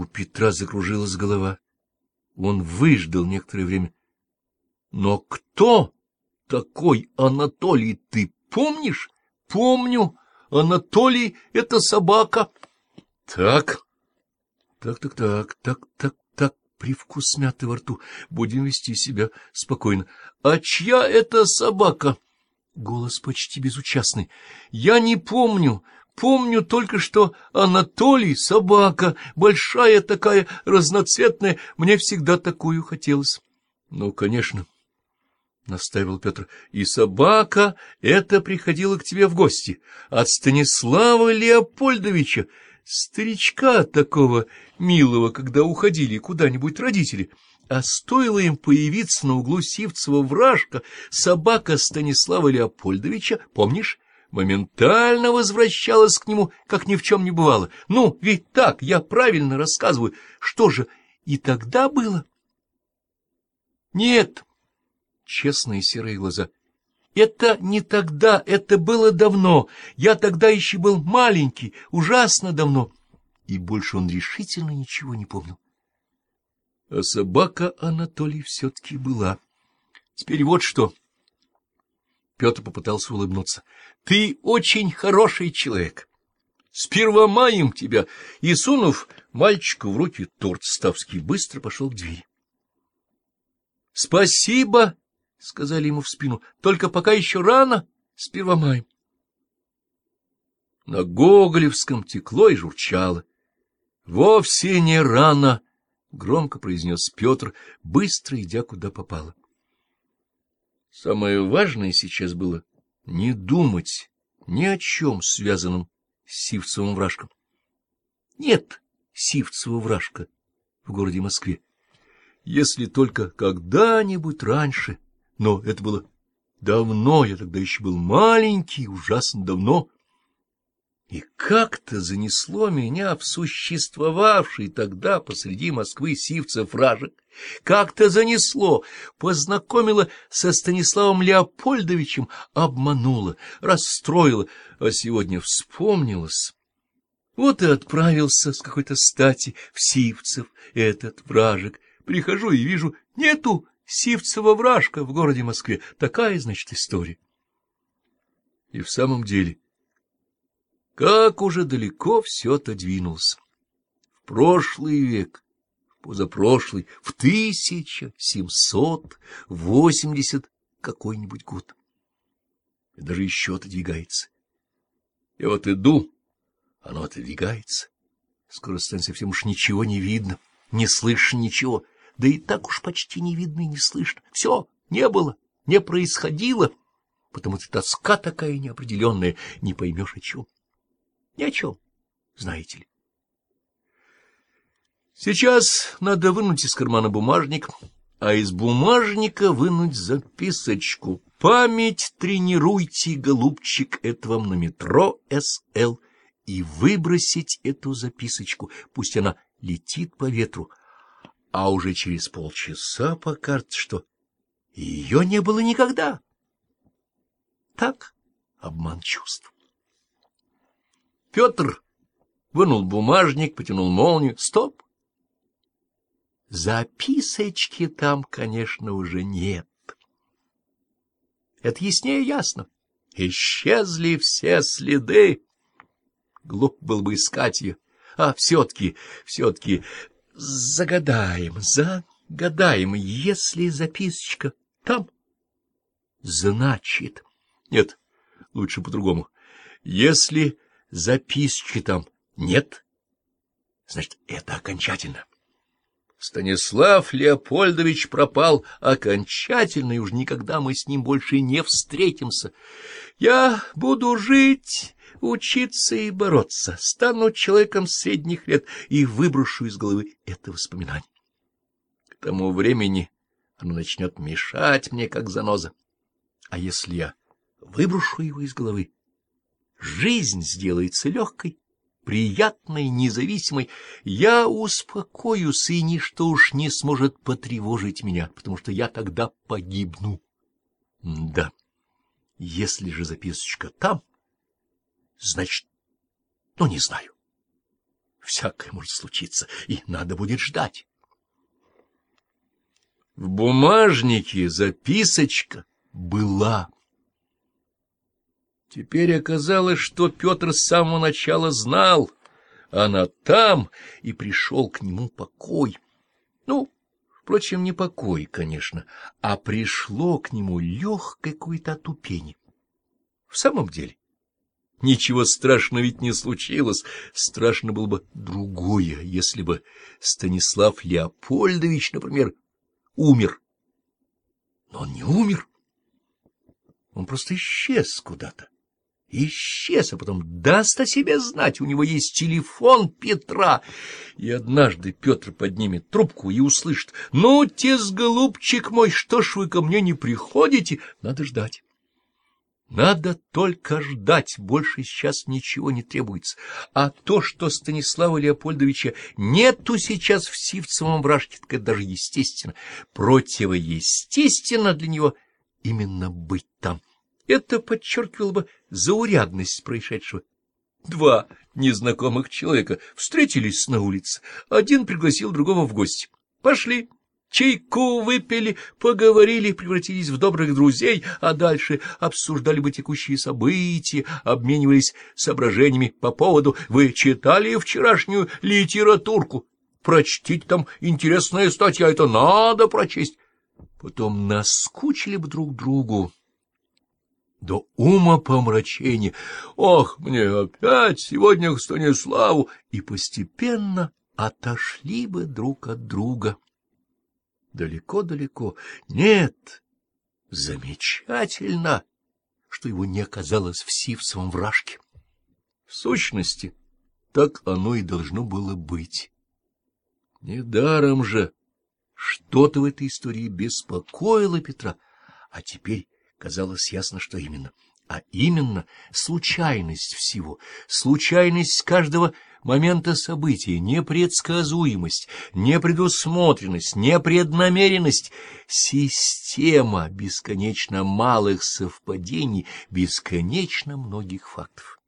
У Петра закружилась голова. Он выждал некоторое время. — Но кто такой Анатолий, ты помнишь? — Помню. Анатолий — это собака. — Так, так, так, так, так, так, так, привкус мяты во рту. Будем вести себя спокойно. — А чья это собака? Голос почти безучастный. — Я не помню. Помню только, что Анатолий — собака, большая такая, разноцветная. Мне всегда такую хотелось. — Ну, конечно, — настаивал Петр. — И собака эта приходила к тебе в гости от Станислава Леопольдовича, старичка такого милого, когда уходили куда-нибудь родители. А стоило им появиться на углу Сивцева вражка, собака Станислава Леопольдовича, помнишь, моментально возвращалась к нему, как ни в чем не бывало. Ну, ведь так, я правильно рассказываю. Что же, и тогда было? Нет, честные серые глаза. Это не тогда, это было давно. Я тогда еще был маленький, ужасно давно. И больше он решительно ничего не помнил. А собака Анатолий все-таки была. Теперь вот что. Петр попытался улыбнуться. — Ты очень хороший человек. С первомаем тебя! И, сунув мальчику в руки торт, Ставский быстро пошел к двери. — Спасибо, — сказали ему в спину, — только пока еще рано, с первомаем. На Гоголевском текло и журчало. — Вовсе не рано, — громко произнес Петр, быстро идя куда попало. Самое важное сейчас было не думать ни о чем связанном с Сивцевым вражком. Нет Сивцева вражка в городе Москве. Если только когда-нибудь раньше, но это было давно, я тогда еще был маленький, ужасно давно, и как-то занесло меня в существовавший тогда посреди Москвы сивцев вражек. Как-то занесло, познакомило со Станиславом Леопольдовичем, обмануло, расстроило, а сегодня вспомнилось. Вот и отправился с какой-то стати в Сивцев этот вражек. Прихожу и вижу, нету Сивцева вражка в городе Москве. Такая, значит, история. И в самом деле... Как уже далеко все это двинулось. В прошлый век, позапрошлый, в тысяча семьсот восемьдесят какой-нибудь год. И даже еще отодвигается. И вот иду, оно отодвигается. Скоро станет совсем уж ничего не видно, не слышно ничего, да и так уж почти не видно и не слышно. Все не было, не происходило, потому что тоска такая неопределенная, не поймешь о чем. Ни о чем, знаете ли. Сейчас надо вынуть из кармана бумажник, а из бумажника вынуть записочку. Память тренируйте, голубчик, это вам на метро СЛ, и выбросить эту записочку, пусть она летит по ветру, а уже через полчаса покажется, что ее не было никогда. Так обман чувств. Петр вынул бумажник, потянул молнию. Стоп! Записочки там, конечно, уже нет. Это яснее ясно. Исчезли все следы. Глуп был бы искать ее. А все-таки, все-таки загадаем, загадаем, если записочка там. Значит... Нет, лучше по-другому. Если записочки там нет, значит, это окончательно. Станислав Леопольдович пропал окончательно, и уж никогда мы с ним больше не встретимся. Я буду жить, учиться и бороться, стану человеком средних лет и выброшу из головы это воспоминание. К тому времени оно начнет мешать мне, как заноза. А если я выброшу его из головы, жизнь сделается легкой, приятной, независимой. Я успокоюсь, и ничто уж не сможет потревожить меня, потому что я тогда погибну. Да, если же записочка там, значит, ну, не знаю. Всякое может случиться, и надо будет ждать. В бумажнике записочка была. Теперь оказалось, что Петр с самого начала знал, она там, и пришел к нему покой. Ну, впрочем, не покой, конечно, а пришло к нему легкое какое-то отупение. В самом деле, ничего страшного ведь не случилось. Страшно было бы другое, если бы Станислав Леопольдович, например, умер. Но он не умер. Он просто исчез куда-то. Исчез, а потом даст о себе знать. У него есть телефон Петра. И однажды Петр поднимет трубку и услышит. — Ну, тез, голубчик мой, что ж вы ко мне не приходите? Надо ждать. Надо только ждать, больше сейчас ничего не требуется. А то, что Станислава Леопольдовича нету сейчас в Сивцевом вражке, так это даже естественно. Противоестественно для него именно быть там. Это подчеркивало бы заурядность происшедшего. Два незнакомых человека встретились на улице. Один пригласил другого в гости. Пошли. Чайку выпили, поговорили, превратились в добрых друзей, а дальше обсуждали бы текущие события, обменивались соображениями по поводу «Вы читали вчерашнюю литературку? Прочтите там интересная статья, это надо прочесть». Потом наскучили бы друг другу до ума помрачения. «Ох, мне опять сегодня к Станиславу!» И постепенно отошли бы друг от друга далеко-далеко. Нет, замечательно, что его не оказалось в Сивцевом вражке. В сущности, так оно и должно было быть. Недаром же что-то в этой истории беспокоило Петра, а теперь казалось ясно, что именно. А именно случайность всего, случайность каждого момента события, непредсказуемость, непредусмотренность, непреднамеренность, система бесконечно малых совпадений, бесконечно многих фактов.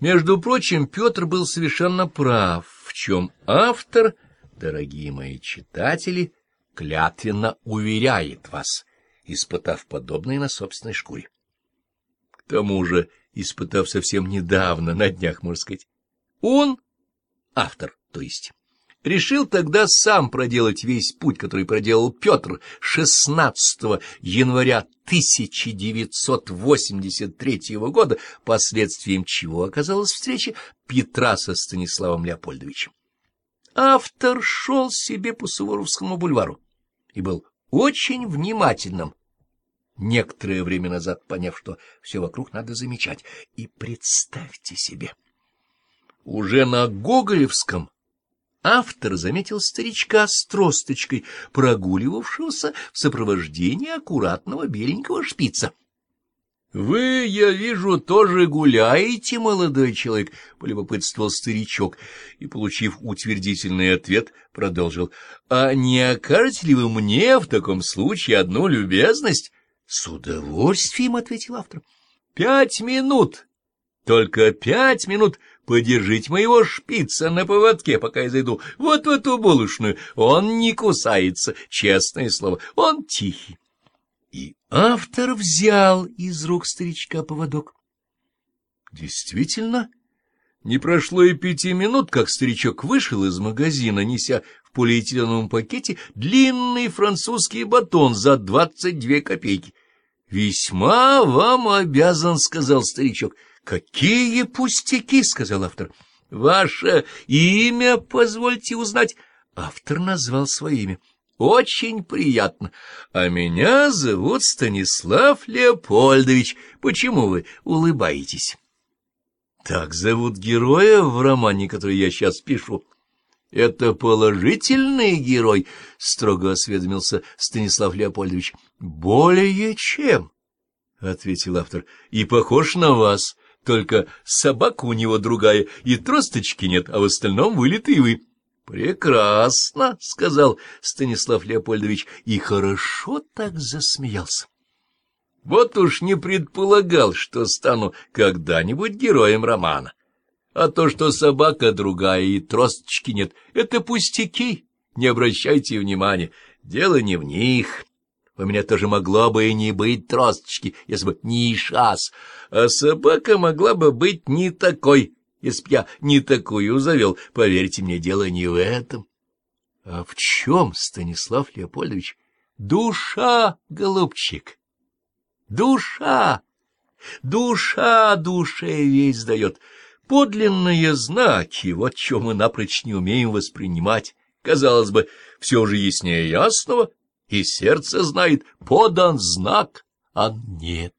Между прочим, Петр был совершенно прав, в чем автор, дорогие мои читатели, клятвенно уверяет вас, испытав подобное на собственной шкуре. К тому же испытав совсем недавно, на днях, можно сказать. Он, автор, то есть, решил тогда сам проделать весь путь, который проделал Петр 16 января 1983 года, последствием чего оказалась встреча Петра со Станиславом Леопольдовичем. Автор шел себе по Суворовскому бульвару и был очень внимательным некоторое время назад, поняв, что все вокруг надо замечать. И представьте себе, уже на Гоголевском автор заметил старичка с тросточкой, прогуливавшегося в сопровождении аккуратного беленького шпица. — Вы, я вижу, тоже гуляете, молодой человек, — полюбопытствовал старичок, и, получив утвердительный ответ, продолжил. — А не окажете ли вы мне в таком случае одну любезность? — С удовольствием, — ответил автор. — Пять минут, только пять минут подержите моего шпица на поводке, пока я зайду вот в эту булочную. Он не кусается, честное слово, он тихий. И автор взял из рук старичка поводок. Действительно, не прошло и пяти минут, как старичок вышел из магазина, неся в полиэтиленовом пакете длинный французский батон за двадцать две копейки. — Весьма вам обязан, — сказал старичок. — Какие пустяки, — сказал автор. — Ваше имя, позвольте узнать. Автор назвал свое имя. — Очень приятно. А меня зовут Станислав Леопольдович. Почему вы улыбаетесь? — Так зовут героя в романе, который я сейчас пишу. — Это положительный герой, — строго осведомился Станислав Леопольдович. — Более чем, — ответил автор, — и похож на вас, только собака у него другая, и тросточки нет, а в остальном вылитый вы. — Прекрасно, — сказал Станислав Леопольдович, и хорошо так засмеялся. Вот уж не предполагал, что стану когда-нибудь героем романа. А то, что собака другая и тросточки нет, это пустяки, не обращайте внимания, дело не в них». У меня тоже могло бы и не быть тросточки, если бы не шас, а собака могла бы быть не такой, если б я не такую завел. Поверьте мне, дело не в этом. А в чем, Станислав Леопольдович? Душа, голубчик, душа, душа душе весь дает. Подлинные знаки, вот чем мы напрочь не умеем воспринимать. Казалось бы, все же яснее ясного — и сердце знает, подан знак, а нет.